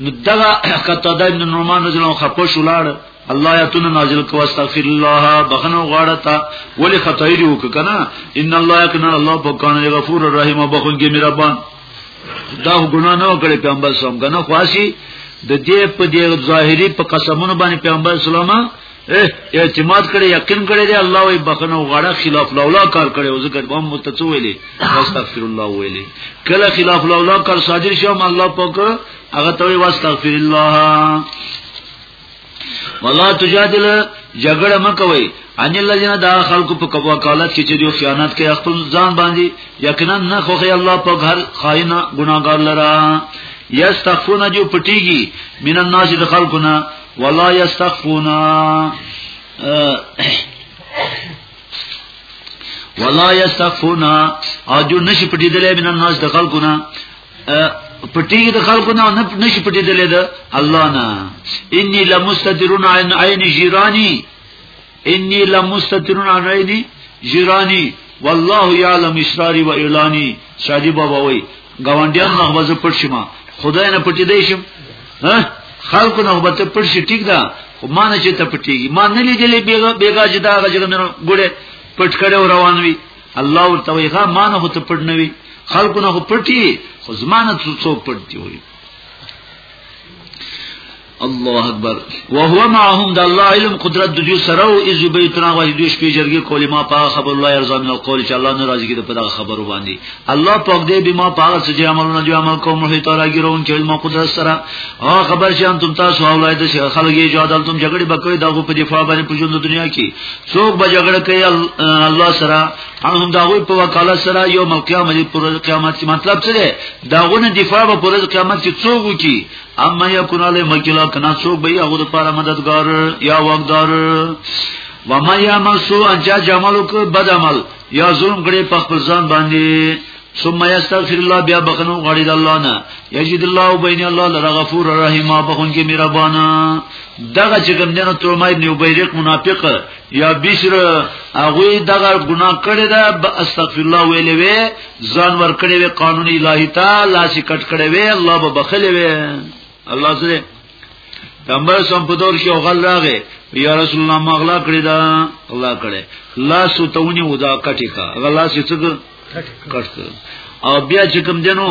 نو دغه کته د ابن نعمان رضی الله خپو شولاړ الله یتون نازل کو استغفر الله بخنه غواړه تا ولی خدای دی وک کنه ان الله یکن الله بکان غفور الرحیم بخون کې مهربان دا ګنا نه وکړي پیغمبر سم کنه خواسي د دې په دې ظاهري په قسمونو باندې پیغمبر اسلام اعتماد کړي یقین کړي دی الله وي بخنه غړه خلاف لولا کار کړي او ذکر بم متڅو ویلي استغفر الله ویلي کله خلاف لولا کار صادر شوم الله پاک هغه ته واستغفر الله ولا تجادل جګړه مکوي ان الذين دا خلق په کبو کالت کې چې دوی خیانت کوي خپل ځان باندې یقینا نه خوخي الله په هر خائن ګناګار لرا یستغفون جو پټیږي من الناس د خلقنا ولا یستخفونا ولا یستخفونا او جو نشي پټې دلې بنا ناز د خلکو نه پټی د خلکو نه نه نشي پټی دلې ده الله نه انی لمستدرون عین عین جیرانی انی لمستترون عینی جیرانی والله یعلم اسراری و اعلانی شادی بابا وای گاونډیان نه وځ پټ شمه خدای نه پټی دی شم ها خلکو نه وبت پټ شي ټیک ده خو ما نه چې ته پټیږي ما نه لیدلې بیګا بیګا چې دا غږ نه ګوره پټ کړه روان وي الله ورته وی ها ما نه ته پټ نه وي خلکو نه پټي خو زمانه څو پټ دی وي الله اکبر وهو معهم د الله علم قدرت د دې سره او از بیتنا واجب دوی شپې جرګې کولې ما په خبر الله ارزا من القول چې الله ناراضي کیږي په دغه خبرو باندې الله پاک دې به ما په هغه څه چې عملونه دی عمل کوم هي تعالی ګرون چې علم قدرت سره او خبر چې انتم تاسو اولای د شیخ خلک یې جادل تم جګړې بکوي دغه په دفاع باندې په ژوند دنیا کې څوک به جګړه کوي الله سره هم دغه په وکاله سره یو ملکیامت پر قیامت مطلب څه دی داغونه دفاع په پر قیامت کې څوک وکي اما یکون علی مکیلا کنا څوک به هغه لپاره مددگار یا وقدار و ما یمسو اجا جمالو کو بد عمل یا ظلم کړي په خپل ځان باندې ثم یستغفر الله بیا بخنو غړي د الله نه یجد الله بین الله لغفور رحیم بخون کې مهربان دغه چې کوم دنه توما ابن عبیرق منافق یا بشر هغه دغه ګناه کړی دا استغفر الله ویلې وی ځان ور کړی وی قانون الهی ته لاس کټ کړی وی الله به بخلې وی الله سره پیغمبر سم په دور کې او غل راغې یا رسول الله ما غلا کړی دا الله کړی لاس وتونی ودا کټی کا غلا سې څګ کټ او بیا چې کوم جنو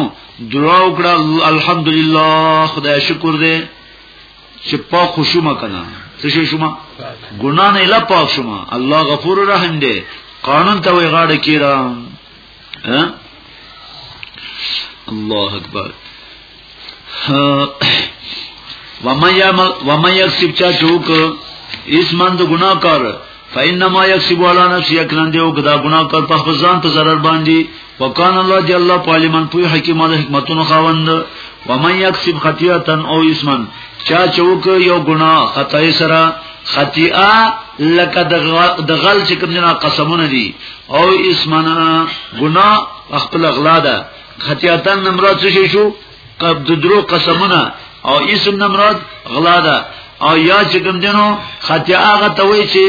دعا وکړه الحمدلله خدای شکر دې چې پاک خوشوما کنه څه شي شوما ګنا نه لا پاک شوما الله غفور رحیم دې قانون ته وی غاړه کیرا ها الله اکبر وما يكسب چا چوک اسمان د ګناکار فإنما يكسب على نفسه يقرن دیو کدا ګناکار په خپل ځان ته zarar باندې وکان الله دی الله پالمن پوی حکیم او حکمتونو خاوند ومن يكسب خطيئه او اسما چا چوک یو ګنا خطای سره خطیئه لکه د غل چې کوم نه قسمونه دي او اسمنا ګنا خپل اغلا ده خطیاتن نمراد څه شو قب د درو قسمونه او اسم نمراد غلا ده او یا چې کوم دینو خطیا هغه ته وای چې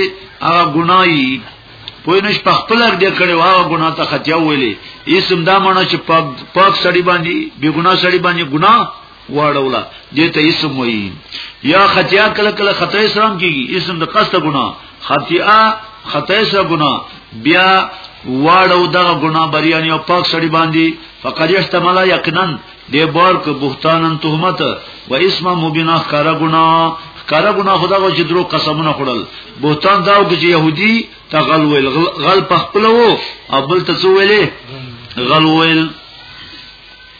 هغه ګنای پوی نش په خپل دې کړي واه ګنا ته خطیا ویلې اسم دا معنی چې پاک پاک سړی باندې بی ګنا سړی باندې ګنا واړولا دې ته اسم وایي یا خطیا کله کله خطا اسلام کیږي اسم د قصد ګنا خطیا خطا اسلام ګنا بیا واړو دغه ګنا بریان یو پاک سړی باندې فقد احتمل یقینا دې بار کو بهتانن تهمت و اسم مبینا خارا ګنا کارا ګنا خدا کو چې درو قسمونه خړل بوتان داو کې يهودي تغل ویل غل پخپلو او بل تسو ویلې غل ویل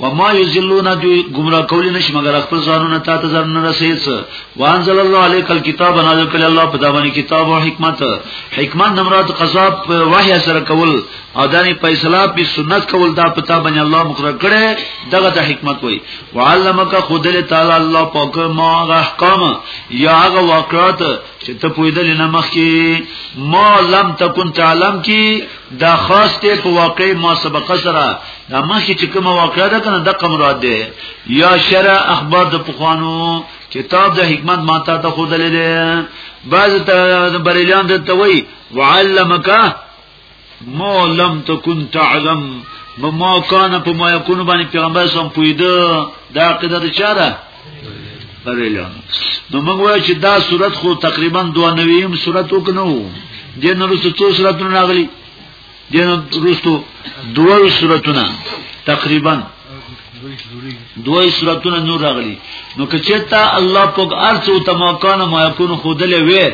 وما یذلون دوی گمراه کول نشي مگر خپل ځانونه تا ته ځان نه رسېڅ وانزل الله علیک الكتاب نازل کړي الله په دامن کتاب او حکمت حکمت نمراد قضا په وحی سره کول او دانی فیصله په سنت کول دا پتا باندې الله مقرر کړي دغه د حکمت وای وعلمک خدل تعالی الله پاک ما احکام یا هغه واقعات چې ته پویدل نه مخ کې ما لم تکن تعلم کې دا خاص ته په واقع ما سبق سره دا مخ چې کوم واقع ده کنه دغه مراد ده یا شرع اخبار د پخوانو کتاب د حکمت ما ته ته خود لیدل بعض ته بریلان ته وی وعلمک ما لم تكن تعلم ما كان په ما يكون باندې پیغمبر سم پویده دا عقیده ده چاره بریلان نو موږ وایو چې دا صورت خو تقریبا 92 صورت وکنو دین رسو څو صورتونه راغلي دین رسو دوه صورتونه تقریبا دوه صورتونه نور راغلي نو کچتا الله پاک ارڅو تماکان ما يكون خودلې وې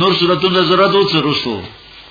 نور صورتونه ضرورت اوس رسو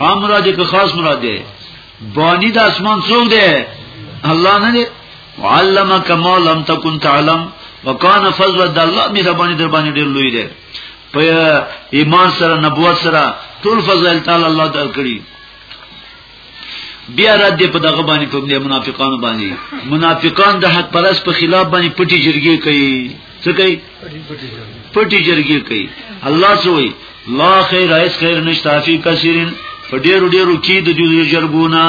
عام مراد که خاص مراد دی بانی د اسمان څوک دی الله نه دی علمک ما لم تکن تعلم وکانه فضل د الله مهرباني در باندې ډېر لوی دی په ایمان سره نبوت سره ټول فضل تعالی الله درکړي بیا رد دی په دغه باندې په دې منافقانو باندې منافقان د حق پرس په خلاف باندې پټي جرګې کوي څه کوي پټي جرګي کوي الله سوي لا خیر ایس خیر نشتا فی کثیرن په ډیرو ډیرو کې د دې جرګونه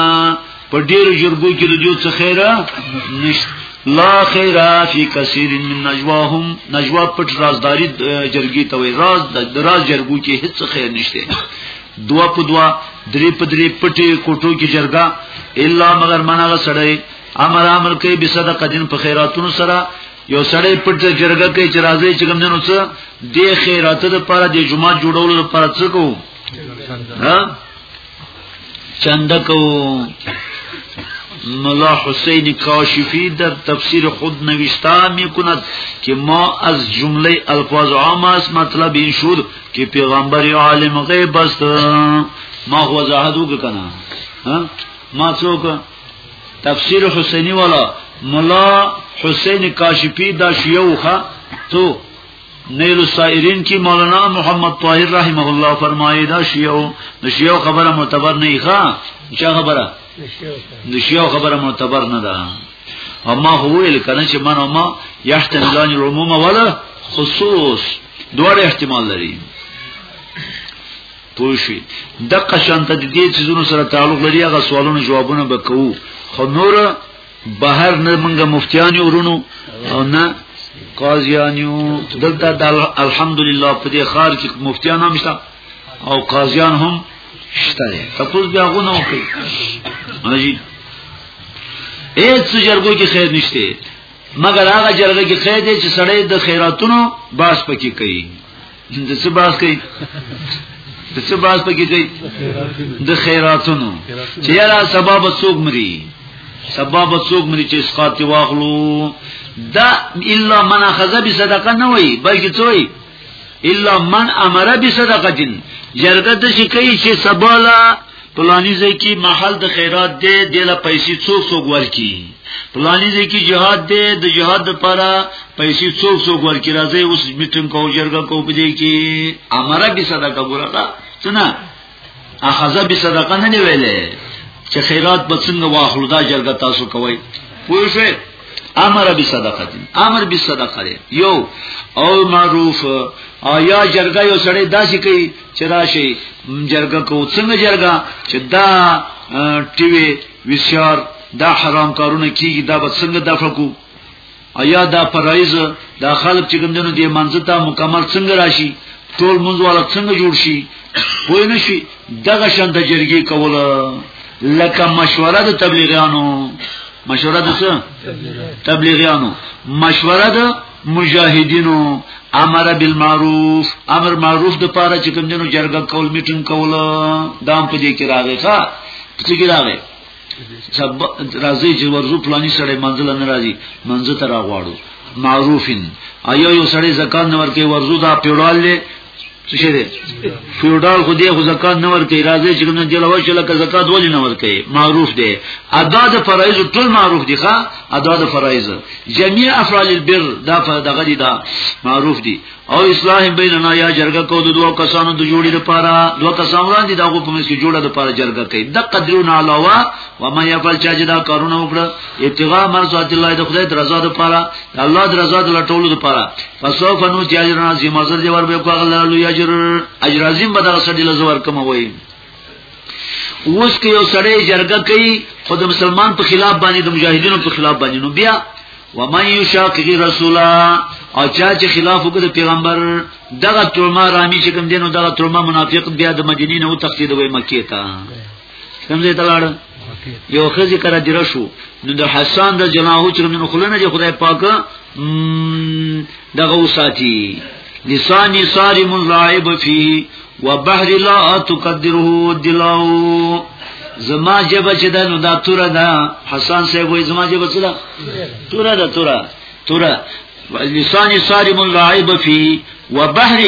په ډیرو جرګو کې د دې څه خیره نشته لا خیر فی کثیر من نجواهم نجوا پټ رازداری جرګی ته وی راز د راز جرګو کې هیڅ خیر نشته دوا په دوا درې په درې پټې کوټو کې جرګه الا مگر منغه سړی امر امر کوي به صدقه دین په خیراتونو سره یو سړی پټ جرګه کوي چې راځي چې کوم جنو څه د خیرات لپاره د جمعه جوړولو لپاره څه کوو ها چند کوو ملا حسین کاشفی در تفسیر خود نوشته می کند که ما از جمله الفاظ عام است مطلب این شد که پیغمبر عالم غیب است ما وضاحت وکنه ها ما څوک تفسیر حسینی والا مولا حسین کاشفی دا شیوخه تو نیل السائرین کی مولانا محمد طاهر رحمه الله فرمایي دا شیو د شیو خبره معتبر نه ښه چا خبره د شیو خبره معتبر نه ده اما هو ال کنه چې من ما یحتملان العموم ولا خصوص دوړ احتمال لري پوه شي دغه شانته د دې چیزونو سره تعلق لري هغه سوالونو جوابونه به کوو خو نور بهر نه منګه مفتیان ورونو او نه قاضیانیو دلته د الحمدلله په دې خار کې مفتیان هم شته او قاضیان هم شته تاسو بیا غونه وکړئ راځي هیڅ جرګو کې خیر نشته مګر هغه جرګه کې خیر دی چې سړی د خیراتونو باس پکې کوي د څه باس کوي د څه باس پکې کوي د خیراتونو چې یاره سبب څوک مري سبب څوک مري چې اسقاط واخلو دا الا من اخذ بصدقه نه وي بلکې څه وي الا من امر بصدقه جرګه د شي کوي چې سباله پلانی ځکه محل د خیرات دی د لا پیسې څوک څوک ورکی پلانی ځکه jihad دی د jihad لپاره پیسې څوک څوک ورکی راځي اوس میټینګ کوو جرګه کوو په دې کې امره به صدقه ګوره څنګه اخذ به صدقه نه ویلې چې خیرات به څنګه واخلو دا جرګه تاسو کوی پوه شئ امر به صدقه دي امر به صدقه دي یو او معروف او یا جرګه یو سړی داسې کوي چې راشي جرګه کو څنګه جرګه چې دا ټي وي وی سي ار دا حرام کارونه کیږي دا به څنګه دفع کو ایا دا پرایز دا خلک چې کوم دنو دی منځ ته مکمل څنګه راشي ټول منځ والا څنګه جوړ شي پوه نه شي دغه شان د جرګي کوله لکه مشوره د تبلیغیانو مشوره د څه تبلیغیانو مشوره د مجاهدینو امر بالمعروف امر معروف د پاره چې کوم جنو جرګه کول میټینګ کول دا په دې کې راغی ښا په دې کې راغی سب راځي چې ورزو پلاني سره منزل نه راځي منزل ته راغواړو معروفین ایا یو سړی زکات نه ورکې ورزو دا پیړال له څه شي دی فیوډال خو دې خو زکات نه ورکړي راځي چې کوم جلوه شي لکه زکات ولې نه ورکړي معروف دی ادا د فرایض ټول معروف دي ښا ادا د فرایض جميع افعال البر دا دغه دي دا معروف دي او اصلاح بیننا یا جرګه کو د دوه کسانو د جوړې لپاره دوه کسان وړاندې دا غو په مسکه جوړه لپاره جرګه کوي د قدرون علاوه و ما یفعل چا چې دا کارونه وکړه ابتغاء مرضات الله د خدای درزا لپاره الله د رضا د لټولو لپاره فسوف نو تیاجر نازي مزر دی ور به کو الله لوی اجر اجر عظیم به دغه سړي لزور کوم وایي اوس کې یو سړی جرګه کوي خو د مسلمان په خلاف باندې د مجاهدینو په خلاف باندې نو بیا ومن یشاقق رسولا او چا چې خلاف وکړ د پیغمبر دغه ترما رامی چې کوم دینو دغه ترما منافق بیا د مدینې نه و تختی د وای مکه ته کوم ځای ته لاړ یو خزي کرا جره شو نو د حسان د جناح چې نو خلنه چې خدای پاک دغه وساتي لسان صارم اللاعب فيه وبحر لا تقدره دلاو زما جبه چې دا نو دا توره ده حسان صاحب وای زما جبه څه ده توره ده توره توره لسان صارم اللاعب فيه وبحر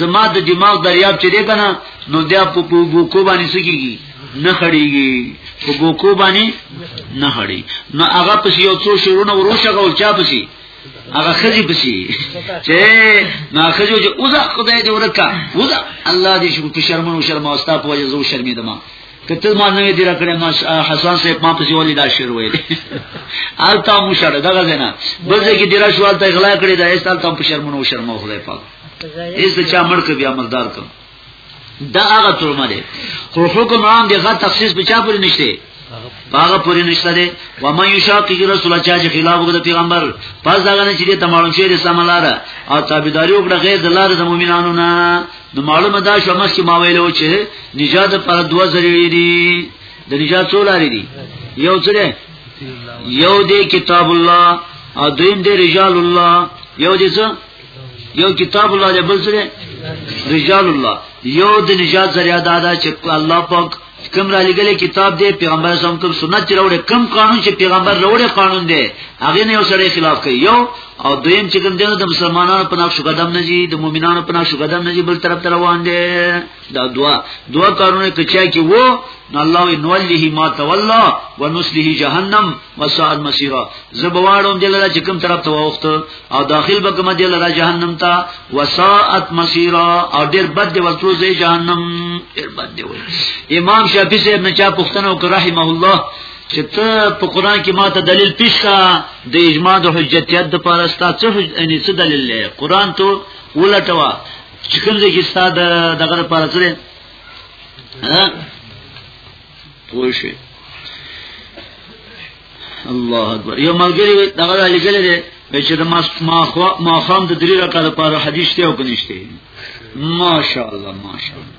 زما د دماغ دریاب چې دی کنه نو بیا په بوکو باندې سکیږي نه خړیږي په بوکو باندې نه خړی نو هغه پس یو څو شیرونه وروشه غول چا پسی هغه خزي پسی چې ما خزو چې اوزه خدای دې ورکا اوزه الله دې شو په شرم او شرم اوستا په وجه زو شرمې دما کته ما نه دې را کړې ما حسن صاحب ما پسی ولې دا شعر ویل آلتا مو شر دغه زنه بلځه کې دې را شو آلتا اغلا کړې دا ایستالتا په شرم او شرم خدای پاک هیڅ چا مړ ک بیا مردار کوم دا هغه ترمه ده خو حکم عام دی غا تخصیص په چا پورې نشته هغه پوری نشته دی و ما یشاقی رسول الله چې خلاف وکړ پیغمبر پس دا غنه چې دې تمام شي د سملاره او تابعداري وکړه غیر د لار د مؤمنانو نه نو معلومه ده چې مخکې ما ویلو چې نجات پر دوه ذریعې دي د نجات څو لارې دي یو څه یو دې کتاب الله او دویم دې رجال الله یو دې څه یو کتاب الله دی بل سره رجال الله یو د نجات ذریعہ دا ده چې الله پاک کوم را لګلې کتاب دی پیغمبر سم کوم سنت چې راوړي کوم قانون چې پیغمبر راوړي قانون دی هغه نه یو سره خلاف کوي یو او دویم چې کوم دی د مسلمانانو په نقش قدم نه جی د مؤمنانو په نقش قدم نه جی بل طرف ته روان دی دا دوا دوا کارونه کې چا کې وو نو الله وی نوله ما تولا ونسله جهنم وساعد مسیرا زبواړم دلته چې کوم طرف ته وخت او داخل به کوم دلته جهنم ته وساعد مسیرا او ډیر بد دی ورته ځي جهنم ډیر بد دی امام شافعی صاحب نه چا پښتنه وکړه رحمه الله چې ته په قران کې ماته دلیل پیش کا د اجماع د حجتیت د پاره ستاسو څه یعنی څه دلیل لري قران ته ولټوا چې کوم ځای کې ستاد دغه لپاره څه دی ها پوه شئ الله اکبر یو ملګری دغه لګل دی چې د ما خام د درې رکعات لپاره حدیث ته او کنيشته ماشاءالله ماشاءالله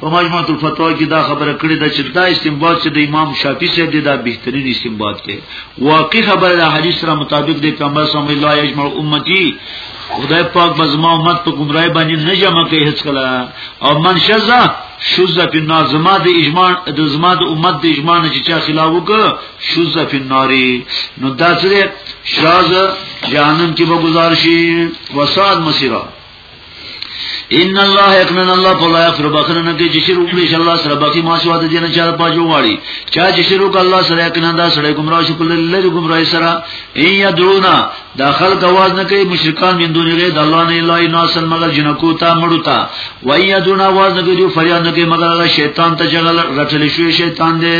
په مجموعه الفتوا کې دا خبره کړې ده چې دا استنباط چې د امام شافعي صاحب دی دا بهترین استنباط دی واقع خبره د حدیث سره مطابق دی پیغمبر صلی الله علیه یجمع امتی خدای پاک بزما امت په گمراهی باندې نه جمع کوي هیڅ کله او من شذا شذا فی النار زما د اجماع د زما د امت د اجماع نه چې چا خلاف وکړ شذا فی النار نو دا سره شاز جهنم کې به گزارشي وساد مسیره ان الله یقنن الله فلا یغفر بخره نه کوي چې شر وکړي چې الله سره باقي ما شو د دین چا په جو واړي چا چې شر وکړ الله سره کنه دا سره گمراه شو په لری گمراه سره ای یدرونا داخل گواز نه کوي مشرکان من دون غیر الله نه الا ناسن مگر جنکو تا مړو تا و یدرونا واز نه کوي فریاد نه کوي مگر هغه شیطان ته جګل رټل شوی شیطان دی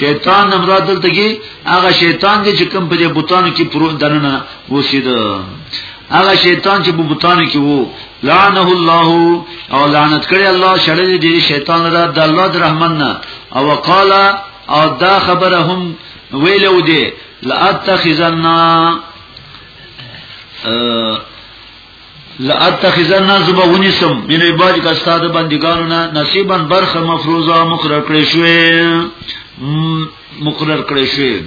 شیطان مراد دلته کې هغه شیطان دی چې کوم په بوتانو کې پرو دننه وسید هغه شیطان چې په بوتانو کې وو لعنه الله او لعنت کړی الله شړلې دې شیطان را د الله د رحمان نه او وقال او دا خبره هم ویلو دې لاتخذن لاتخذن زبونی سم من عباد کا استاد بندگانو نه نصیبا برخه مفروضه مقرر کړی شوی مقرر کړی شوی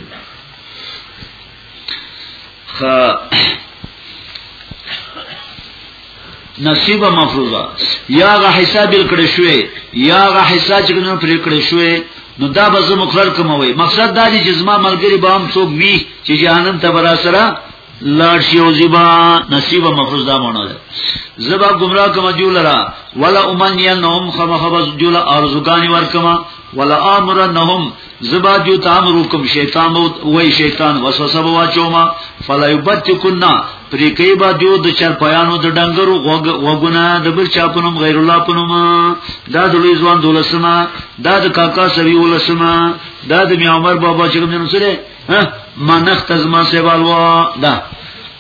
نصیبه مفروضه یا غ حصہ بل کړی شوی یا غ حصہ چې نو پرې کړی شوی نو دا به زه مقرر کوموي مقصد دا دی چې زما ملګری به هم څوک وي چې جهنم ته برا سره لاړ شي او زیبا نصیبه مفروض دا مونږ ده زبا گمراه کما جول را ولا امنینهم خمخبز جول ارزقانی ورکما ولا امرنهم زبا جو تامر حکم شیطان وای شیطان وسوسه بوا چوما فلا یبتکنا پرې کوي با دیو د چر پیانو د ډنګرو وګونه د بل چا پنوم غیر الله پنوم دا د لوی ځوان دولسمه دا د کاکا سوي ولسمه دا د می عمر بابا چې کوم نو سره ها ما نخت زما سیوالوا دا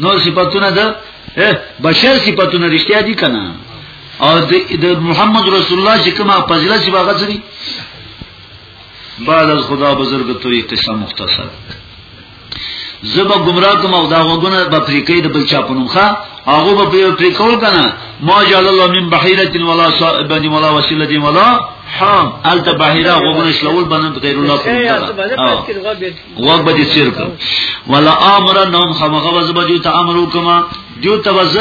نو صفاتونه ده بشر صفاتونه رښتیا دي کنه او د محمد رسول الله چې کومه فضیلت چې باغ سری بعد از خدا بزرگ تو یې قصه مختصر زبا گمراه کوم او دا وګونه به پریکې د بل چا پنوم ښا هغه به په پریکول کنه ما جعل الله من بحیره ولا صائب ولا وسیله ولا حام الته بحیره وګونه شلول بنه غیر الله په وګ به دې سیر کړ ولا امر نوم خمغه وزب جو ته امر وکما جو ته وز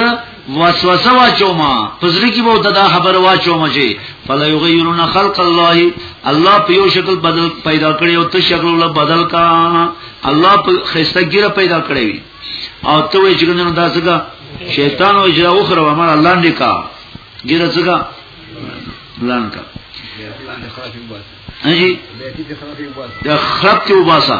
وسوسه واچوما پزری کی به دا خبر واچوما چې فلا یغیرون خلق الله الله په یو شکل بدل پیدا کړي او ته شکل ول بدل کا الله په خسته ګیره پیدا کړي او ته وی چې ګنه دا څنګه شیطان او اجرا اخر و امر الله نه کا ګیره څنګه لان کا جی د خراب ته وباسا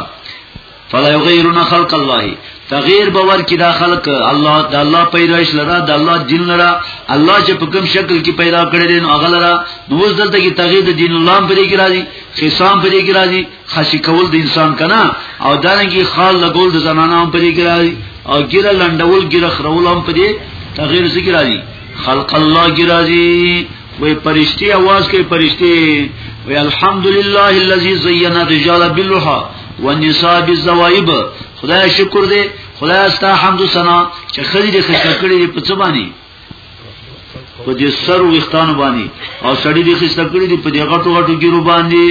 فلا یغیرون خلق الله تغیر باور کی دا خلق الله د الله پیدائش لرا د الله دین لرا الله چې په کوم شکل کې پیدا کړی دی نو هغه لرا نو اوس دلته کې تغیر د دین الله پرې کې راځي خصام پرې کې راځي خاصی کول د انسان کنا او دا نه کې خال لګول د زنانو پرې کې راځي او ګیره لندول ګیره خرول هم پرې تغیر ذکر راځي خلق الله ګرازي وی پرشتي आवाज کوي پرشتي وی الحمدلله الذي زين الرجال باللحى والنساء بالزوائب خدای شکر دې خدای ستا حمد سنا چې خدای دې خسته کړې دې په څه باندې په دې سر وختان باندې او سړی دې خسته کړې دې په دې غټو غټو ګیرو باندې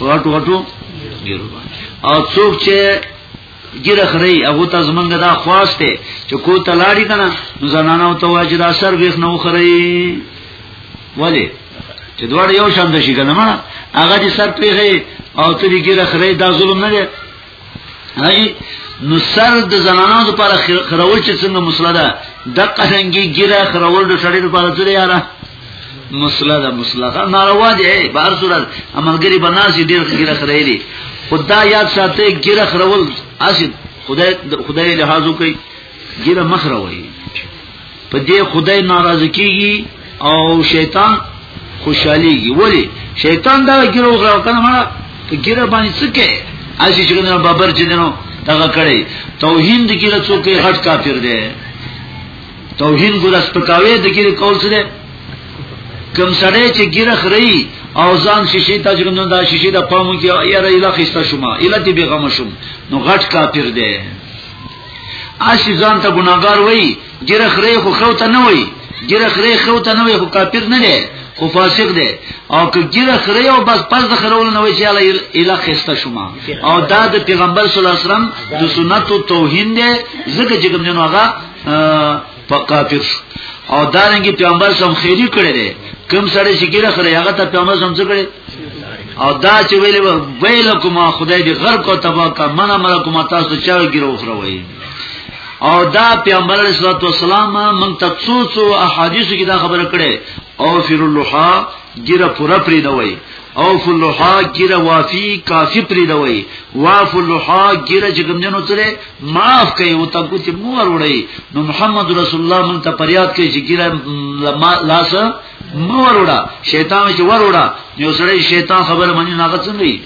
غټو غټو ګیرو باندې او څوک چې ګیره خری هغه ته زمونږ دا خواسته چې کو ته لاړی کنه نو زنانه او تواجد اثر ویخ نه وخری ولی چې دوړ یو شان د شي کنه ما هغه دې سر پیغه او ته دې ګیره خری دا ظلم نه دی هاجی نو سر د زنانو د پر خرول چې څنګه مسله ده د قرنګي ګیره خرول د شړې د پر ځلې یاره مسله ده مسله ناروا دي به هر صورت عملګری بناسي ډیر خیره خړېلي خدا یاد ساته ګیره خرول اسی خدای خدای لحاظ کوي ګیره مخره وایي په دې خدای ناراض کیږي او شیطان خوشحاليږي ولی شیطان دا ګیره وغلا کنه ما په ګیره باندې څه کوي اسی چې نو بابر چې نو دغه کړي توهین د ګیره څوک غټ کافر دی توهین ګور سپکاوی د ګیر کول سره کم سړی چې ګیر خري او ځان شیشې تجربه نه دا شیشې د پامو کې یاره اله خسته شوما اله دې بیغم شوم نو غټ کافر دی اسی ځان ته ګناګار وای ګیر خري خو خو ته نه وای ګیر خري خو ته نه وای خو کافر نه دی خو فاسق دی او که ګیر خري او بس پس د خرول نه وای چې اله اله خسته شوما او دا د پیغمبر صلی الله علیه وسلم د سنت توهین دی زکه چې کوم نه هغه په کافر او دارنګي پیغمبر سم خیری کړی دی کوم سړی چې ګیره خره هغه ته پیغمبر سم څه کړی او دا چې ویل ویل کوم خدای دې غرب کو تبا کا من امر کوم تاسو چا ګیره خره وایي او دا پیغمبر علیه الصلاه والسلام مونږ ته څو څو احادیث کې دا خبره کړې او فر اللحا ګیره پورا پری دوی او فر اللحا ګیره وافی کافی پری دوی واف اللحا ګیره چې ګمجنو سره معاف کوي او تاسو چې مو وروړي نو محمد رسول الله مون ته پریاد کوي چې ګیره لاس مو وروړه شیطان چې وروړه یو سره شیطان خبره مانی ناغه څنګه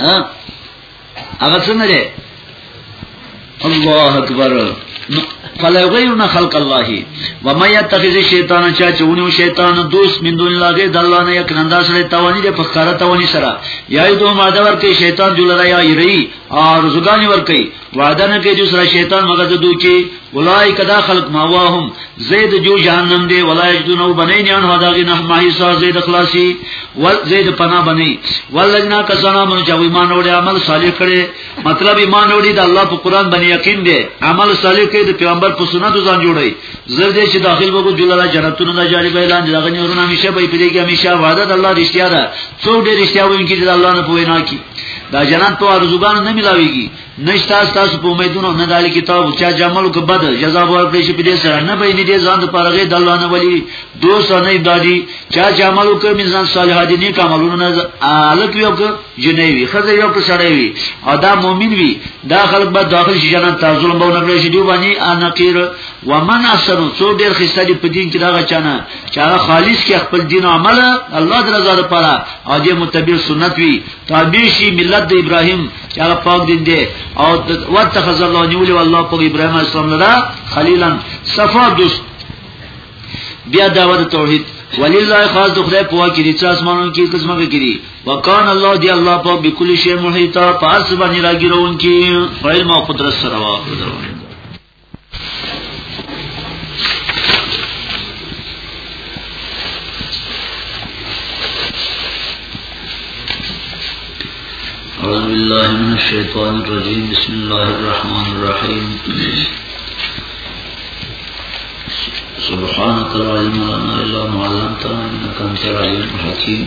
ها هغه څنګه دی الله اکبر فلا یغیرون خلق الله و ما یتخذ شیطان چا چونیو شیطان دوست من دون الله غیر د الله نه یک نندا سره توانی د پخکارا توانی سره یا دو ماده ورکه شیطان جوړ را یا یری او رزقانی ورکه وعده نه کوي چې سره شیطان مګر د دوی کې اولائک دا خلق ماواهم زید جو جهنم دی ولایک دونو بنی نیان هدا غی نه ماهی سا زید خلاصی ول زید پنا بنی ولجنا کسانا من جو ایمان وړي عمل صالح کړي مطلب ایمان وړي د الله په قران باندې یقین دی عمل صالح کړي د پیغمبر په سنت ځان جوړي زر دې چې داخل وګو جلاله جنتونو د جاری به اعلان دغه نورونه همیشه به پیږي همیشه وعده د الله رښتیا ده څو ډېر رښتیا وایي چې د الله نه پوهینا کی دا جنت په ارزوګان نه ملاويږي نشتا تاسو په امیدونو نه دالی کتاب چې جمل کو بد جزا به ورکړي شي په دې سره نه به نه دې ځان د پرغه د الله نه ولي دوست نه دادی چې جمل کو میزان صالح دي نه کوملونه نه الک یو کو جنې وي خزه یو کو سړی وي او دا مؤمن وي دا خلک به داخل شي جنت ته ظلم به نه کړی شي دی باندې انقیر ومن احسن سو ډیر خسته دي په دین کې دا غچانه چې هغه خالص کې خپل دین او عمل الله د رضا لپاره او دې متبع سنت وي تابع شي ملت د ابراهیم چې هغه پاک دین دی او واتخذ الله نیولی والله په ابراهیم اسلام نه دا خلیلا صفا دوست بیا دعوت توحید ولله خاص د خدای په واکې دي چې اسمانونو کې قسمه کې دي وکان الله دی الله په بكل شی محیطا پاس باندې راګیرون کې علم او قدرت سره واخلو أعوذ بالله من الشيطان الرجيم بسم الله الرحمن الرحيم سبحانك لا علم لنا إلا ما علمتنا إنك أنت العليم الحكيم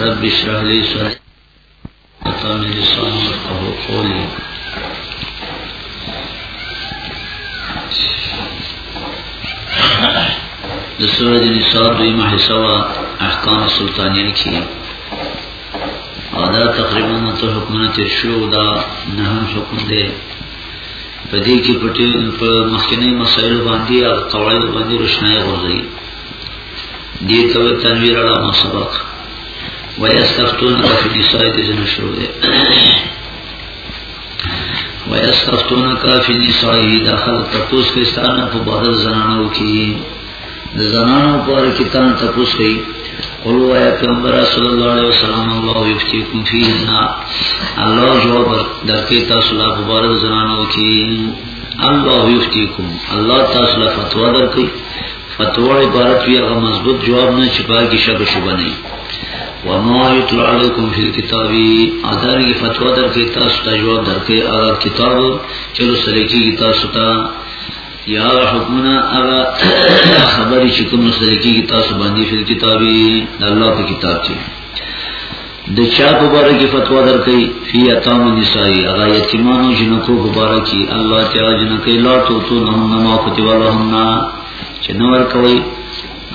رب اشرح لي صدري د سورې د نصاب دویمه حصہ وا احکام سلطانیه کې او دا تقریبا ته حکمونه تیر شو دا نه حکم دی په دې کې پټې په مخکنی مسایلو باندې او قواعد باندې روشنايي غوړي دي ته تنویر علی مسبق ويستفتونك في النساء تجن شروع ده ويستفتونك في النساء داخل تپوس کې ستانه په بار زنانو کې د زنانو پر کې تان تپوس کوي قل وای پیغمبر صلی الله علیه وسلم الله یفتیکم فینا الله جواب درکې تاسو لا په بار زنانو کې الله یفتیکم الله تاسو لا فتوا درکې فتوړ عبارت وی هغه مضبوط جواب نه چې پاګی شک شوبه نه وما یتلو علیکم فی الكتاب ادر کی فتوا در کې تاسو ته جواب درکې هغه کتاب چلو سره کې تاسو ته یا حکمنا هغه خبرې چې کوم سره کې تاسو باندې فی الكتاب الله په کتاب کې د چا په باره کې فتوا درکړي فی اتام النساء هغه یتیمانو جنکو په باره کې الله تعالی جنکې لا تو تو نه ما کتب لهم چې نور کوي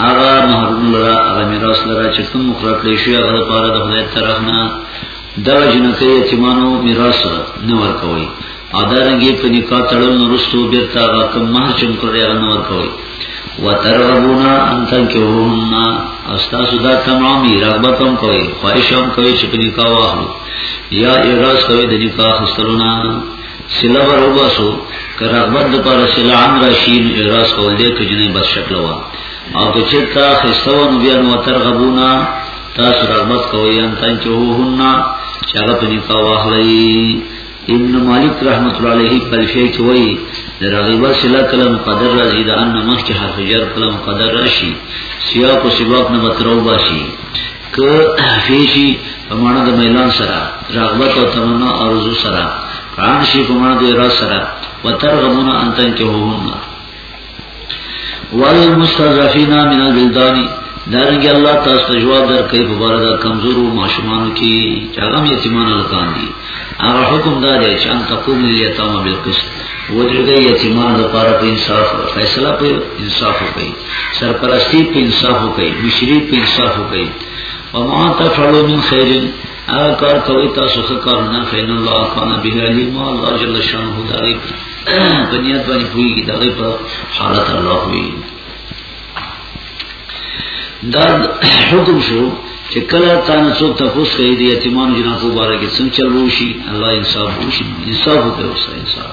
هغه مہرون لرا هغه میراث لرا چې کوم مقرر کړی شي هغه لپاره د خدای طرف نه دا جنکې یتیمانو میراث نور کوي او دا رنګي په نکاح تړل نورستو بیرته هغه کوم مهر چې موږ کړی هغه نور کوي وترغبون ان تنكحوهن استاذ دا تمامي رغبت هم کوي خواهش هم کوي چې په نکاح واخلو یا اعراض کوي د نکاح خستلونه سلا وروباسو که رغبت د پر سلا عام راشین اعراض کول دې کې جنې بس شکل وا او که چې تا خستو نو بیا نو ترغبون تاسو رغبت کوي ان تنكحوهن چې هغه په نکاح واخلي ابن مالک رحمت الله علیه په شی کې وایي د رغیب سلا کله مقدر راځي د ان مخ کې حرف جر کله مقدر راشي سیاق او سباق نه مترو باشي ک فیشی په معنا د میلان سره رغبت او تمنا او رزو سره کان شي په معنا د را سره وترغبون انتن کې هوونه والمستضعفین من البلدان دارنګ الله تاسو ته جواب درکې په بار دا کمزورو ماشومان کې چې هغه یتیمان لکان دي هغه حکم دا دی چې ان تقوم الیتام بالقسط ودرګي یتیمان لپاره په انصاف فیصله په انصاف وکړي سرپرستی په انصاف وکړي مشری په انصاف وکړي او ما تفعلوا من خیر هغه کار کوي تاسو ښه کار نه فین الله کان به علیم الله جل شانه دا بنیاد باندې پوهیږي دا غي په حالت الله وي دا حکم شو چې کله تا نه څوک تاسو کوي د یتیمانو جنازو باره کې څنګه چل وشي الله انصاف وشي انصاف وکړي اوس انصاف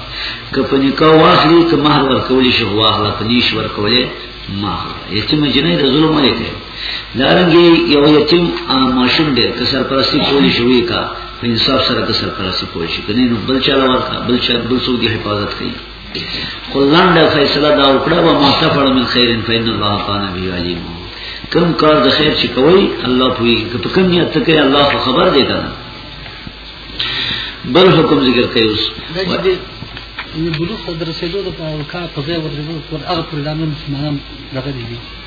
کپه نکاح واخلي که مہر ورکول شي واخله پنيش ورکولې مہر یتیم جنې د ظلم لري دارنګي یو یتیم ماشوم دی که سرپرستی کولی شوی کا په انصاف سره که سرپرستی کوی شي کني نو بل چا ورکا بل چا بل څو دی حفاظت کوي خلان دا فیصله دا وکړه و ما تفعل من خیر فإن الله كان به علیم کم کار د خیر چې کوي الله پوي که په کوم نیت کې الله خبر دی کنه بل حکم ذکر کوي اوس بلوغ ته درسېدو د کار په ځای ورته ور هغه پر لامل مسلمانان دغه دي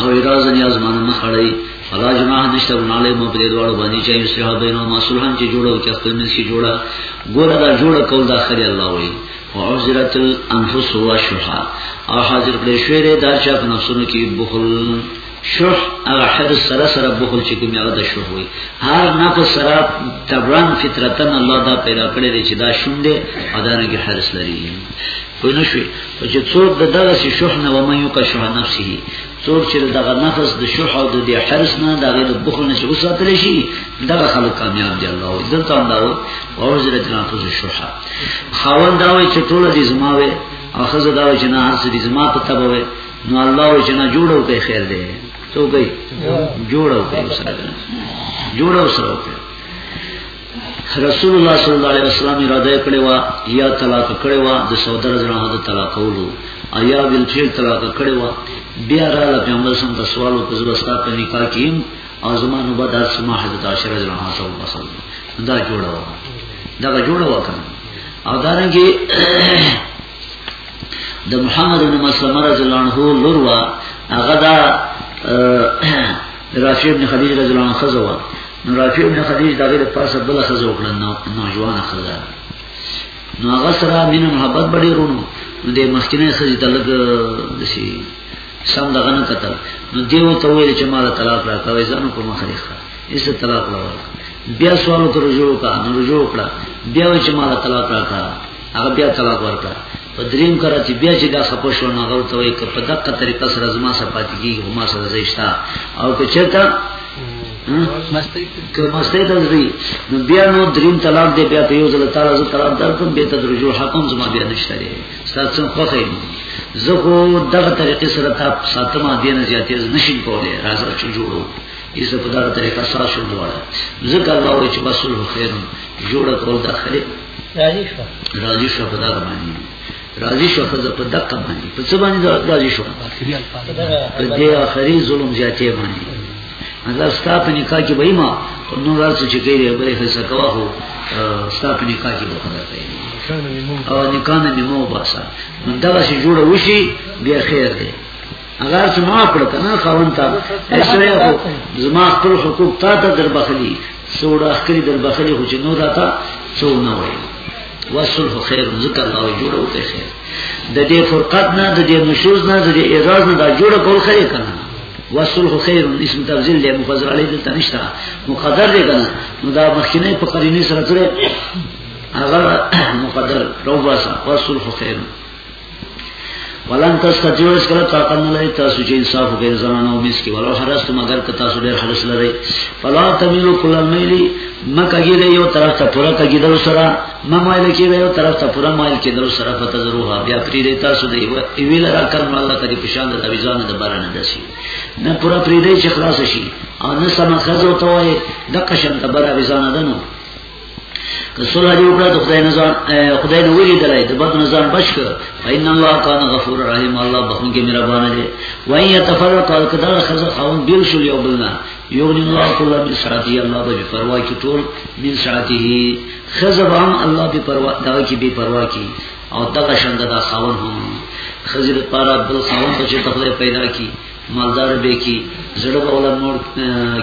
او اذا زنی ازمان مخړی فلا جناح نشته بناله مو په دې ډول باندې چې یصلح بینه ما صلحان چې جوړو چې خپل منځ کې جوړا ګوره دا جوړ کول دا خری الله وایي وعذرت الانفس والشح او حاضر کړی شوی دی دا چې په نفسونو کې بخل شح هغه حد سره سره بخل چې کوم هغه د شح وي هر نفس سره تبران فطرتن الله دا پیدا کړی دی چې دا شونډه ادا نه کې حرس لري پنشوی چې څوک د دغه سي شحنه و مې یو کا شحنه نفسه څوک چې دغه نفس د شح او د دې حرس نه دغه د بخل نه څو ساتل شي دغه خلک کامیاب دي الله او دلته هم دا او زړه د نفس شح خاوند دا وي چې ټول دې زماوي اخذ دا وي چې نه هر څه دې زما په تبه وي نو الله وي چې نه جوړو کوي خیر دی څوک جوړو کوي سره جوړو سره رسول الله صلی الله علیه وسلم اراده کړې و یا طلاق کړې و د سوده رجنه د طلاق کولو ایا بل فعل طلاق کړې و بیا را له پیغمبر سم د سوالو په ځواب ستا په نکاح کې او زمانو به د سما حضرت عائشہ رضی الله عنها صلی الله علیه وسلم دا جوړه و دا جوړه و کنه او دارنګي د محمد بن مسلمه رضی الله عنه لور وا هغه دا رافع بن خدیج رضی الله عنه خزوا نو رافع بن خدیج دغه د پاسه بل خزو وکړ نو نوجوان خزا نو هغه سره مين محبت بډې رونو نو د مسکینه خزې تلګ دشي سم دغه نه قتل نو دیو ته ویل چې ما طلاق راکوي ځانو کوم خریخه ایسه طلاق راوړ بیا سوالو ته رجوع کا نو رجوع کړه بیا چې ما طلاق راکړه هغه بیا طلاق ورکړه په دریم کړه چې بیا چې دا خپه شو نه غو ته وي که په دقه طریقه سره زما صفات کیږي هم سره زیشتا او که چرته که مستی ته ځي نو بیا نو دریم طلاق دی بیا په یو ځل تعالی زو طلاق درکم به ته درجو حکم زما بیا نشته دی ستاسو خو خیر زه خو دغه طریقې سره تا ساتمه دینه زیاتې نشین کولای راځه چې جوړو ایسه په دغه طریقه سره شو دواړه ځکه الله وایي چې بسل خیر جوړه کول داخله راضی شو راضی شو په دغه باندې راضی شو په دغه دقه باندې په څه باندې راضی شو په دې اخري ظلم زیاتې باندې دا ستا په نکاح کې به ما نو راځي چې کېږي به یې څه کوا هو ستا په نکاح کې به خبره کوي او نکاح نه مو باسا دا چې جوړه وشي بیا خیر دی هغه چې ما کړ کنه خاون ته اسره هو زما خپل حقوق تا ته در بخلی سوډا خکری در بخلی خو چې نو راته څو نه وای وصل خیر ذکر الله جوړو ته خیر د دې فرقت نه د دې نشوز نه د دې اعزاز نه دا جوړ کول خیر کنه وصل خیر اسم تفضیل له مفضل علی دلته نشته مقدر دی کنه نو دا مخکنه په قرینه سره کړه هغه مقدر روباسا وصل خیر ولن تستطيعوا اس کله طاقت نه لري تاسو چې انصاف وکړئ زنانه او مس کې ولو حرست مگر که تاسو ډېر حرس لرئ فلا تميلوا كل الميل مکه ګیره یو طرف ته پورا کګیدل سره ما مایل کیره یو طرف ته پورا مایل کیدل سره پته ضروره بیا پری دی تاسو دی ویل را کړم الله کدی پشان د اویزان د بارنه دسی نه پورا پری دی چې خلاص شي او نه سم خزو ته وای د قشن د بار اویزان دنو رسول الله وکړه د خدای نظر خدای نو ویل درای د بد نظر بشک فین الله کان غفور رحیم الله بخون کې مهربان دی وای یتفرق القدر خزر خون بیل شو یو بلنا یغنی الله کل من ساعتی الله به پروا کی ټول من ساعته خزر هم الله به پروا دا کی به پروا کی او دغه شند دا خون هم خزر پارا بل خون چې تخله پیدا کی مالدار به کی زړه بولا مور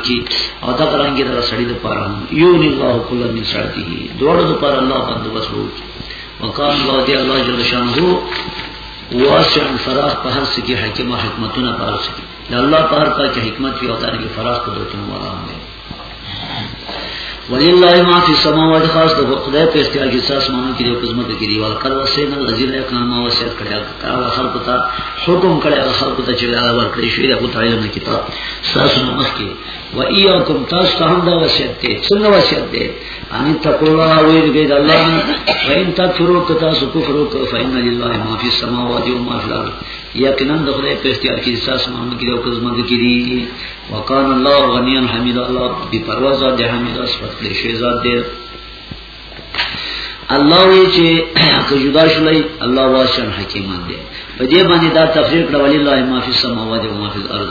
کی او دا رنګ د سړی د پاره یو نه الله کله من سړتی دوړو د پاره الله باندې وسو وکال الله دی الله جل شانه واسع فراغ په هر څه کې حکمت حکمتونه پاره څه الله په هر څه کې حکمت او تعالی فراغ قدرتونه ورانه ولله ما فی السماوات خاص د خدای په اختیار کې ساس مانو کې د قسمت کې دی ولقد وسینا الذین کان ما وسیت کړه هغه خلق ته حکم کړه هغه خلق ته چې الله ورکړي شوی د خدای علم کتاب ساس نو مخ کې و ایاکم تاسو ته هم دا وصیت دی څنګه وصیت دی ان تقوا الله ویږي د الله فین تکفروا کتا سو کفر وک فین لله ما فی السماوات و ما فی الارض یقینا د خدای په اختیار کې احساس مانو کې او قسمت کې دي وکان الله غنیان حمید الله بی پروا ذات دی حمید صفت کړي شی ذات دی الله وی چې که جدا شولای الله واسن حکیمان دی په دې باندې دا تفسیر کړه ولی الله ما فی السماوات و ما فی الارض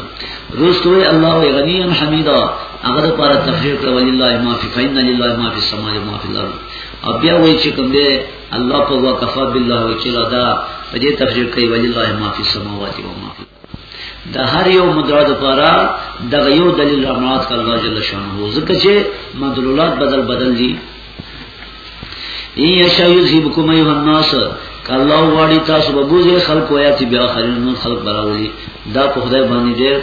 رستوی الله وی غنیان حمیدا هغه لپاره تفسیر کړه ولی الله ما فی فین لله ما فی السماوات و ما فی الارض او بیا وی چې کوم دی الله په وکفا بالله وکیل دا په دې تفسیر کوي ولی الله ما فی السماوات و ما فی د هر یو مدعا د پاره د یو دلیل رحمت کړه الله جل شانه ځکه چې مدلولات بدل بدل دي ای یشا یذهبکم ایه الناس کله واړی تاسو به بوزي خلق آیات بیا خرینو خلق براولي دا په خدای باندې ډېر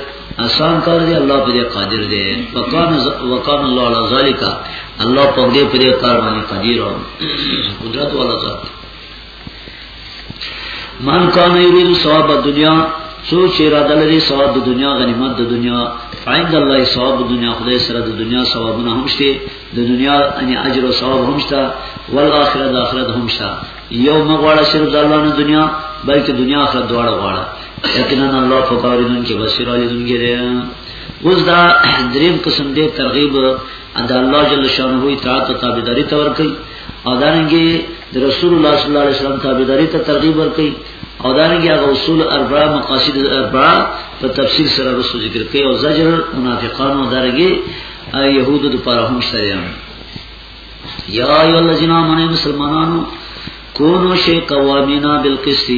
آسان کار دی الله په دې قادر دی وکان وکان الله علی ذالک الله په دې په کار باندې قدیر او قدرت والا ذات من کان یرید ثواب الدنیا سوچ اراده لري ثواب د دنیا غنیمت د دنیا عند الله ثواب د دنیا خدای سره د دنیا ثوابونه هم شته د دنیا ان اجر او ثواب هم شته والآخرت د آخرت هم شته یو مغواړه صرف د الله نه دنیا بلکې دنیا آخرت دواړه غواړه یقینا الله فقاردون کې بصیر علی دن کې دی اوس دا دریم قسم دی ترغیب ادا الله جل شانه اطاعت او تابعداري تور کوي او دانګي د رسول الله صلی الله علیه وسلم تابعداري ته ترغیب ورکړي او دانګي هغه اصول اربع مقاصد اربع په تفصیل سره رسول ذکر کوي او زجر منافقانو دانګي يهودو د پاره هم شریان یا ایو الذین آمنوا مسلمانانو کونو شی قوامینا بالقسط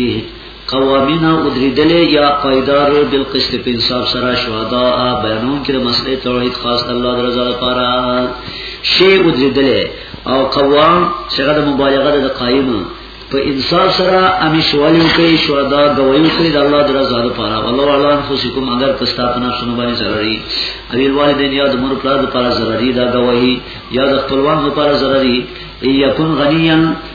قوامينا ادريدلې يا قائدار بالقسط په انصاف سره شهدا بیانون کې د مسلې توحید خاص الله د رضا لپاره شی ادريدلې او قوام څنګه د مبالغه د قائم په انصاف سره امي شوالي کوي شهدا گوايي کوي د الله د رضا لپاره والله اعلی انفسکم اگر پستا په نفس نه باندې ضروري او والدین یا د مور پلار لپاره ضروري دا گواهي یا د خپلوان لپاره ضروري یکون غنیان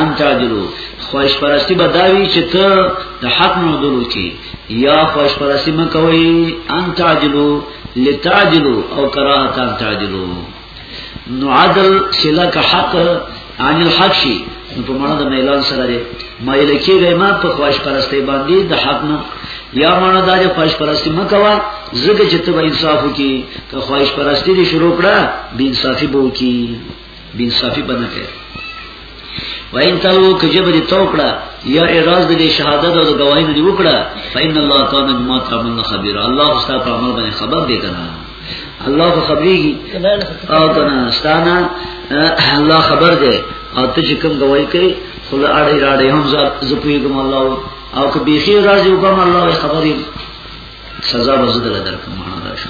ان تعدلو خوش پرستی بداوی چې ته د حق مودلو کې یا خوش پرستی مکوي ان تعدلو لتعدلو او کراهت ان تعدلو نو عدل سلک حق عن الحق شي نو په معنا د میلان سره دی مایل کېږي ما په خوش پرستی باندې د حق نه یا معنا دا چې خوش پرستی مکوا زګه چې ته انصاف وکي که خوش پرستی دې شروع کړه بے انصافي بو کی بین صافی بنه کړي وین تلو کجبر توکړه یا اعراض د شهادت او د گواهی دی وکړه فین الله کان بما تعملون خبیر الله استاد په عمل باندې خبر دی کنه الله خو خبرېږي او کنه ستانه الله خبر دی او ته چې کوم گواہی کوي خو اړې راړې هم زه پوهیږم الله او که بیخي راځي وکم الله خبرې سزا به زه دل درکم معنا دا شو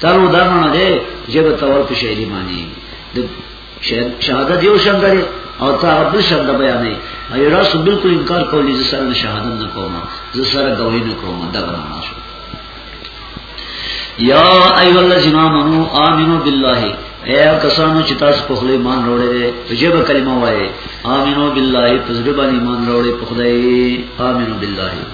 ترو دا معنا دی چې به تور په شهیدی باندې د شهادت یو شان دی او تا بل شان د بیانې ایو راس بالکل انکار کولی چې سره شهادت نه کوم زه سره گواہی نه کوم دا معنا شو یا ایو الذین آمنو آمنو بالله اے کسانو چې تاسو په خله ایمان وروړې دي تجربه کلمه وایي امنو بالله تجربه ایمان وروړې په خدای امنو بالله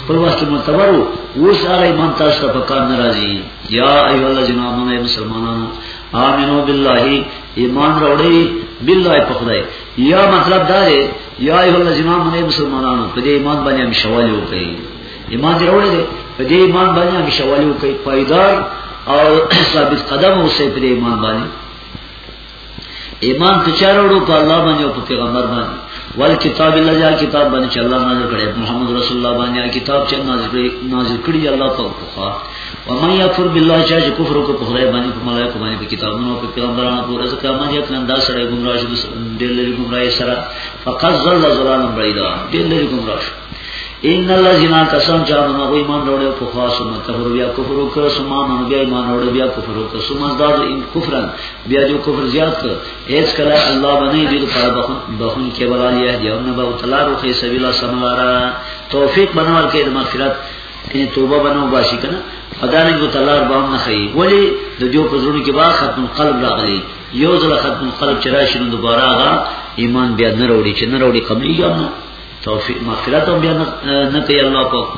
خپل وخت معتبر وو اوس هغه ایمان تاسو ته پکار ناراضي یا ایو الذین آمنوا مسلمانانو آمنو بالله ایمان راوړی بالله په خدای یا مطلب دا دی یا ایو الذین آمنوا مسلمانانو په دې ایمان باندې هم شوالی وکړي ایمان دې راوړی دی په دې ایمان باندې هم شوالی وکړي پایدار او ثابت قدم اوسې په دې ایمان باندې ایمان ته چارړو په الله باندې او په پیغمبر باندې ول کتاب الله جا کتاب باندې چې الله نازل کړي محمد رسول الله باندې کتاب چې نازل کړي نازل کړي الله په خوخه و من یکفر بالله چې کفر وکړي په خدای باندې په ملائکه باندې په کتابونو او په پیغمبرانو په رزق باندې چې کله دا سره ګمراه شي ډېر لري ګمراه سره فقط زل زلال بعیدا ډېر لري ګمراه شي ان الذين كسم جانو غو ایمان وروړي په خاص مکفر بیا کفر وکړ سما من بیا ایمان وروړي بیا کفر وکړ سما زاد ان کفرن بیا جو کفر زیاد کړ هیڅ کله الله باندې دې لپاره بخون کې ولالی دی او نه به تعالی روخي سبیل سملارا توفیق بنور کې د مغفرت یعنی توبه بنو باشي کنه ادانه کو تعالی به نه خي ولی د جو پزړو کې با ختم قلب راغلی یو ځل ختم قلب چرای شنو دوباره غا ایمان بیا نه وروړي چې نه وروړي قبلي یا نه توفیق مغفرت هم بیا نه کوي الله پاک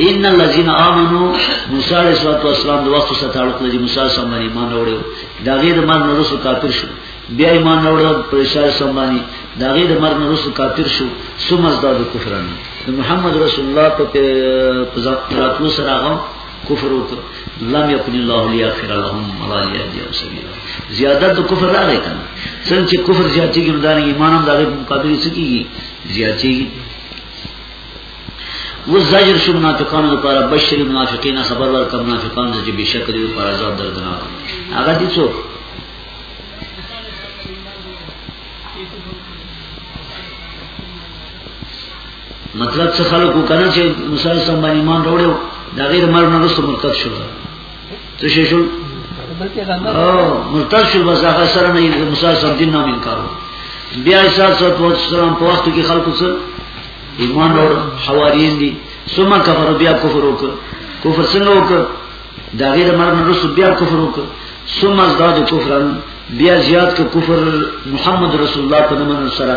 ان الذين امنوا موسی عليه السلام د وخت سره تعلق لري موسی سم باندې ایمان وروړو دا غیر مان نو رسو کافر شو بیا ایمان وروړو پر اشاره سم باندې دا غیر مان نو رسو کافر شو سمز دا د کفرانو د محمد رسول الله په پزاتو سره هغه کفر وکړ لم یکن الله لیغفر لهم ولا یهدیهم سبیلا زیادت د کفر راغی کنه څنګه چې کفر زیاتېږي نو د ایمان هم د مقابله سکیږي زیاتېږي و زجر شو منافقانو لپاره بشری منافقین خبر ورکړه منافقان چې بشک دی پر عذاب دردناک هغه دي څوک مطلب څه خلکو کنه چې مسلمان باندې ایمان وروړو دا غیر مرګ نه رسو مرتد شو څه شي شو او مرتد شو بس هغه سره نه د موسی سره دین نام انکار بیا عیسی صلی الله علیه وسلم په وخت کې خلکو سره ایمان اور حواریین دي ثم کفر بیا کفر وک کفر څنګه وک دا غیر مرګ نه رسو بیا کفر وک ثم ازداد کفرن بیا زیات ک کفر محمد رسول الله په نوم سره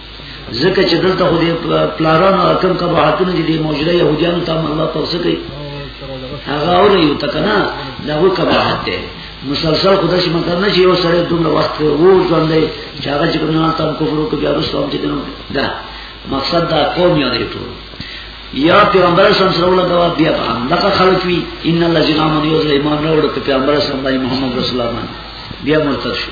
ځکه چې دلته خو دې پلارانو حکم کا بهاتونه دي د موجوده يهوديانو ته الله توسه کوي هغه اور یو تکنا دغه کا بهات ده مسلسل خدا شي مطلب نه چې یو سره دومره وخت وو ژوند دی چې هغه چې ګناه تام کفر وکړي بیا رسو هم چې دنو دا مقصد دا قوم یاد ټول یا پیغمبر صلی الله علیه وسلم دا بیا هم دا خلک وی ان الذين امنوا یوز ایمان راوړ په پیغمبر صلی الله علیه محمد رسول الله بیا مرتد شو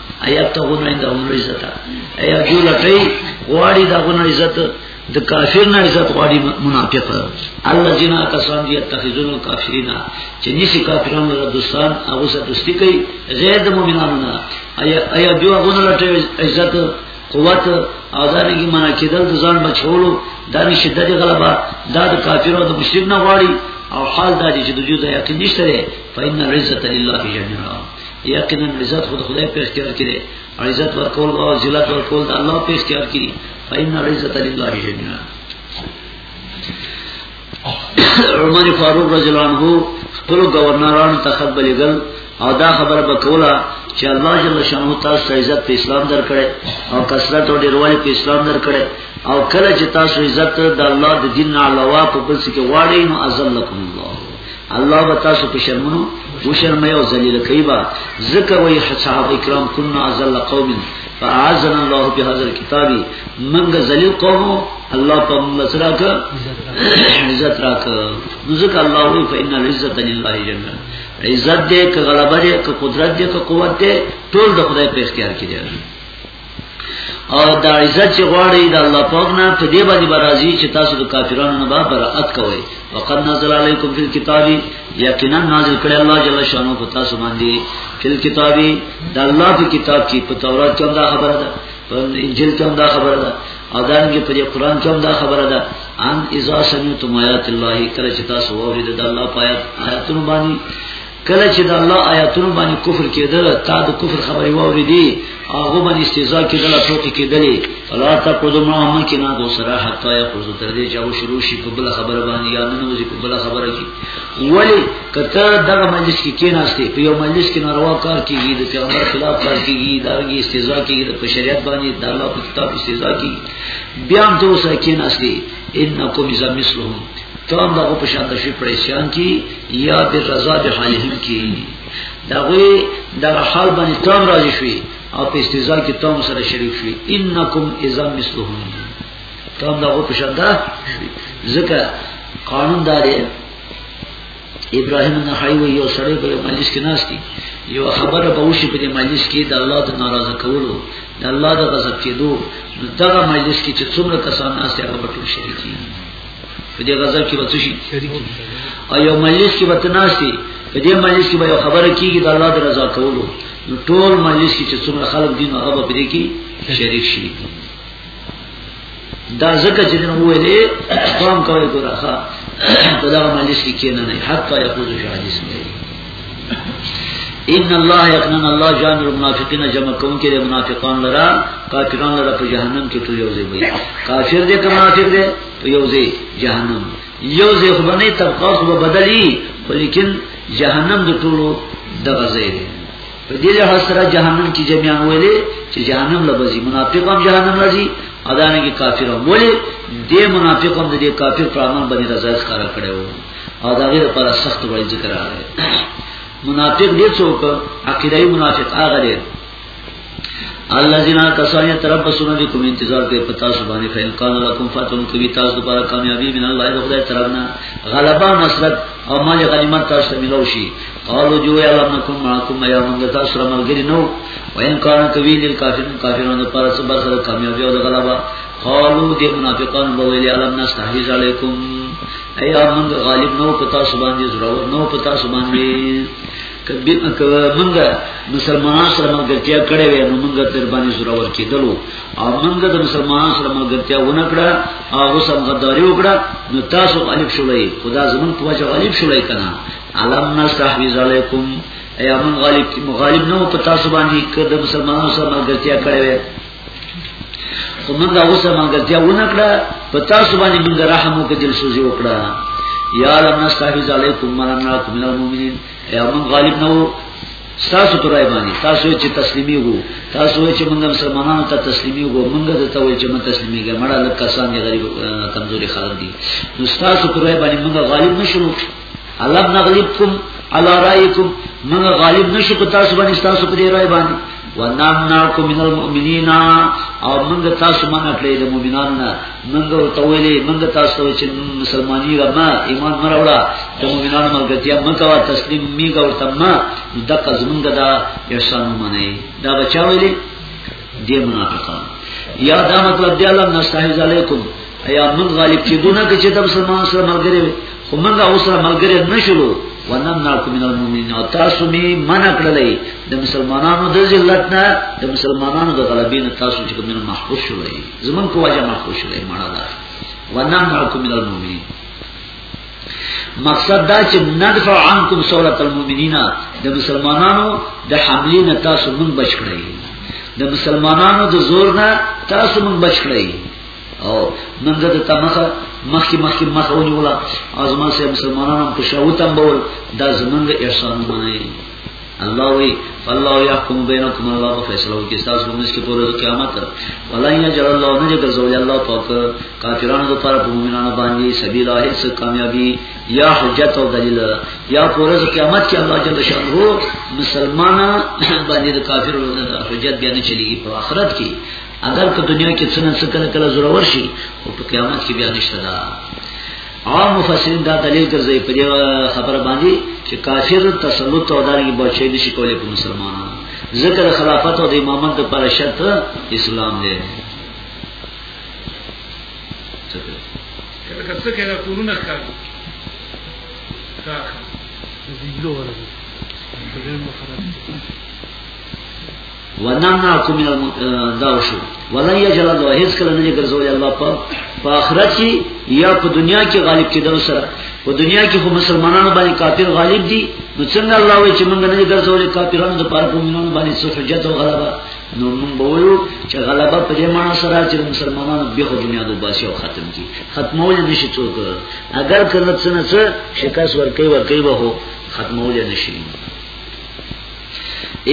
ایت ته غوڼه د عمر عزت ایا جو لټي غواړي دا غوڼه عزت د کافر نه عزت غواړي منافق الله جنا کسان دي تخذون الکافرین چې نشي کافرانو له دوستان هغه سره دوستی کوي غیر د مؤمنانو نه ایا ایا جو غوڼه لټي عزت قوت او دانګي منا کېدل د ځان بچولو دانګي شدت غلبا دا د کافرو د مشرک نه غواړي او حال دا چې د دوی د یقین نشته فإن العزة لله جميعا یقینا عزت خود خدای په اختیار کې دی عزت ورکول او ذلت ورکول د الله په اختیار کې دی فإن العزة لله جميعا عمر فاروق رضی الله عنه خپل گورنران ته خبر لګل او دا خبره به کوله چې الله جل شانو تاسو ته عزت په اسلام درکړي او کثرت او ډیروالی په اسلام درکړي او کله چې تاسو عزت د الله د دین علاوه په بل څه کې واړی نو ازلکم الله الله به تاسو په شرمونو او شرمې او ذلیل کوي با ذکر وي صحابه کرام كنا ازل قوم فاعزنا الله بهذا الكتاب منګه ذلیل قوم الله په مسرا کا عزت راک نو ذکر الله وي فإن العزت لله جميعا عزت دې ک غلبه دې ک قدرت دې ک قوت دې ټول د خدای په اختیار کې دي او دا عزت چې غواړي د الله پاک نه په دې باندې برازي چې تاسو د کافرانو نه به برائت کوئ وقد نزل علیکم فی الكتاب یقینا نازل کړی الله جل شانو په تاسو باندې فی الكتاب د الله په کتاب کې په تورات کې دا خبره ده په انجیل کې دا خبره ده او دا رنګه په قرآن کې دا خبره ده ان اذا سمعتم آیات الله کله چې تاسو وورید د الله پایت آیاتونه باندې کله چې د الله آیاتونو باندې کفر کېدل تا د کفر خبرې ووري دي هغه باندې استهزاء کېدل ټوکی کېدلې الله تا کو د محمد کې نه دو سره حتا یا خو تر دې چې او شروع شي په بل خبره باندې یا نه نوځي په بل خبره کې ولی کته دغه مجلس کې کېناستې په یو مجلس کې ناروا کار کېږي د پیغمبر خلاف کار کېږي دا یې استهزاء کېږي د بشریت باندې د الله په کتاب استهزاء کېږي بیا هم دوسه کېناستې انکم ذا مثلهم تام دغه په شان د شي پریشان کی یا بالرضا بحالهم کینی دغوی در حال باندې تام راضی شوی او په استیزا کې تام سره شریک شوی انکم اذا مثلهم تام دغه په شان ده ځکه قانون دار ابراهیم نحای و یو سره په مجلس کې ناس دي یو خبره به وشي په مجلس کې د الله د ناراضه کولو د الله د غضب کېدو دغه مجلس کې چې څومره کسان ناس دي هغه ټول شریک دي په دې غزل کې وڅ شي او یو مجلس کې وتناسي په دې مجلس کې به یو خبره کیږي د الله د رضا کولو نو ټول مجلس کې چې څومره خلک دي نو هغه به دې کې شریک شي دا ځکه چې نو ویلې قوم کوي ګورخه په دا مجلس کې کېنه نه حتی یقول شي حدیث دی ان الله یقنن الله جان المنافقین جمع کون کې منافقان لرا کافران لرا په جهنم کې تو یوځي وي کافر دې منافق دې تو یوځي جهنم یوځي خو باندې طبقات خو بدلی ولیکن جهنم د ټولو دغه ځای دی په دې له سره جهنم کې جميعا ویلې چې جهنم لبزي منافق هم جهنم راځي اذان کې کافر هم ولې دې منافق هم دې کافر پر عمل باندې رضایت ښکارا کړو او دا غیر پر سخت وای ذکر راغلی منافق دې څوک عقیدای منافق هغه دی الذين كسروا يتربصون بكم انتظار کوي پتا سبحانه فإن قال لكم فاتم کوي تاسو لپاره کامیابی من الله د خدای طرفنا غلبا نصرت او مال غنیمت تاسو ته ملو شي قالو جو یا لم نکم معكم یا من تاسو سره ملګری نو وإن كان کوي لل کافرون کافرون لپاره صبر سره کامیابی او غلبا قالو دې منافقان بوله علم نستحیز علیکم اي امن غالب نو پتا سبحان دي زراور نو پتا سبحان دي کبي منګه مسلمانان سره ملګرتیا کړې وې نو منګه تر باندې زراور کېدلو او منګه د مسلمانان سره ملګرتیا ونه کړه او اوس هم غداري وکړه نو تاسو غالب شولای خدا زمون په وجه غالب شولای کنه علم نستحوذ علیکم اي امن غالب غالب نو پتا سبحان دي کده مسلمانان سره ملګرتیا کړې وې خو موږ دا اوسه ملګرتیا ونکړه په تاسو باندې موږ رحم وکړ دل سوزي وکړه یا لم نستحفظ علیکم مرناکم من المؤمنین یا من غالب نو تاسو پر ایمانی تاسو چې تسلیمي وو تاسو چې موږ مسلمانانو ته تسلیمي وو موږ د ته وای چې موږ تسلیمي ګر مړه لکه کسان دي غریب کمزوري خلک دي نو تاسو پر ایمانی موږ غالب نشو علم نغلبکم علی رایکم من غالب نشو په تاسو باندې تاسو په دې رای باندې ونمنعکم من المؤمنین او موږ تاسو منع کړی د مؤمنانو نه موږ ورته ویلې موږ تاسو چې مسلمانی رما ایمان مروړه د مؤمنانو ملګرتیا مکو تسلیم میګه ورته ما د قزمنګ دا احسان منه دا بچا ویلې دې منافقان یا دا مطلب دی الله نستحیز علیکم ایا من غالب چې دونه کې چې د مسلمان سره ملګری خو موږ اوس سره ملګری نشولو ونمنعکم من المؤمنین او تاسو می منع کړلې د مسلمانانو د ذلت نه د مسلمانانو د غلبې نه تاسو چې کومه محفوظ شولې زمون کو واجه محفوظ شولې مړه ده ونمنعکم من المؤمنین مقصد دا چې ندفع عنکم سورۃ المؤمنین د مسلمانانو د حملې نه تاسو مون بچ کړئ د مسلمانانو د زور نه تاسو مون بچ کړئ او نن د تمخه مخکې مخکې مخه ونیوله او زما سه مسلمانان هم تشاو تنبول دا زمونږ احسان منه الله وی فالله يحكم بينكم الله فیصله کوي تاسو په مسکه پر ورځ قیامت ولا يجعل الله نه جګر زول الله پاک کافرانو د پر مومنانو باندې سبیل هیڅ کامیابی یا حجت او دلیل یا پر ورځ قیامت کې الله جل شانه مسلمانان باندې د کافرو حجت بیان چلیږي په آخرت کې اگر په دنیا کې څنګه څه کله کله ضرور شي او په قیامت کې بیا نشته دا عام مفسرین دا دلیل ګرځي په دې خبره باندې چې کافر تسلط او داري بچی نشي کولای په مسلمانانو ذکر خلافت او د امامت لپاره شرط اسلام دی کله څه کله کورونه ښکار ښکار د دې لور ونمنعكم من الدوش ولن يجعل الله هیڅ کله نه ګرځول الله په په آخرت کې یا په دنیا کې غالب کېدل سره په دنیا کې خو مسلمانانو باندې کافر غالب دي نو څنګه الله وایي چې موږ نه ګرځول کافرانو د پاره مومنانو باندې څه حجت او غلبه نو موږ به وایو چې غلبه په دې معنی سره چې مسلمانانو به خو دنیا د باسي او ختم کی ختمول نشي څوک اگر کله څه نه څه شکاس ورکي ورکي به ختمول نشي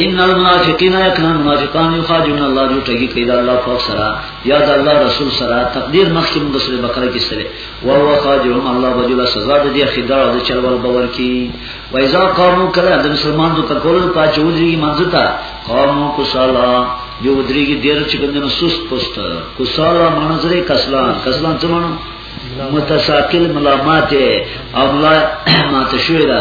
ان المنافقین یکنا منافقان یخادعون الله جو ټګي کوي د الله په سره یا د الله رسول سره تقدیر مخکې موږ سره بقره کې سره او هو خادعون الله بجلا سزا د دې خدا د چلول باور کی و اذا قاموا کلا د مسلمان د کول په چوجي منځتا قاموا کسالا جو دريږي ډیر چې کوم سست پست کسالا منظره کسلان کسلان څه معنی متساقل ملامات او ملا ماته شوی دا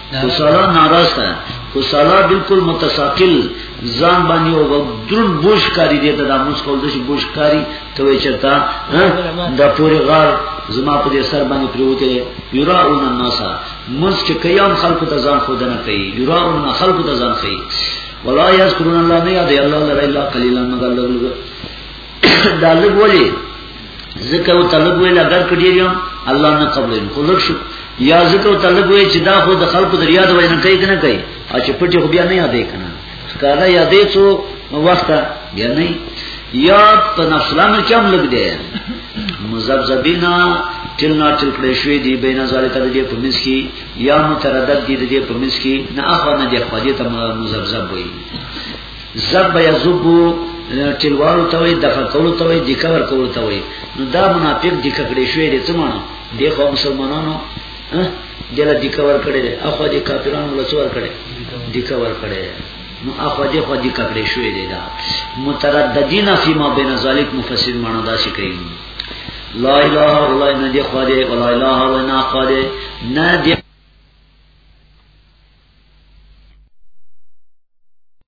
کسالا ناراسته کسالا بالکل متساقل ځان باندې او درن بوش کاری دی ته د موږ کول د شي بوش کاری ته وی چرتا د پوری غار زما په دې سر باندې پروته یراون الناس موږ چې قیام خلق ته ځان خودنه کوي یراون خلق ته ځان کوي ولا یذکرون الله نه یاد الله لره الا قلیلا مگر لګلګ دا لګ ولی زکه او طلب ویل اگر کړی یو الله نه قبل خو لګ شو یا زکه او طلب وی چې دا خو د خلکو د ریاض وای نه کوي کنه کوي او چې پټي خو بیا نه یادې کنه ښکارا یادې څو وخت بیا نه یا په نفسلانو کې هم لګ دی مزبذبینا تل نه تل کړې شوې دی بین ازاله ته دې په مس کې یا متردد دې دې په مس کې نه اخو نه دې خو دې ته مزبذب وي زب یزبو ټلوالو ته وي دغه کولو ته وي د کور کولو ته وي نو دا منافق د ککړې شوې دي څه مانو د خو مسلمانانو دله د کور کړي دي اخو د کافرانو له څور کړي د کور کړي نو اخو د خو د ککړې شوې دي دا مترددین فی ما بین ذالک مفسر مانو دا شي کوي لا اله الا الله نه دی خو دی ولا اله الا الله نه خو دی نه دی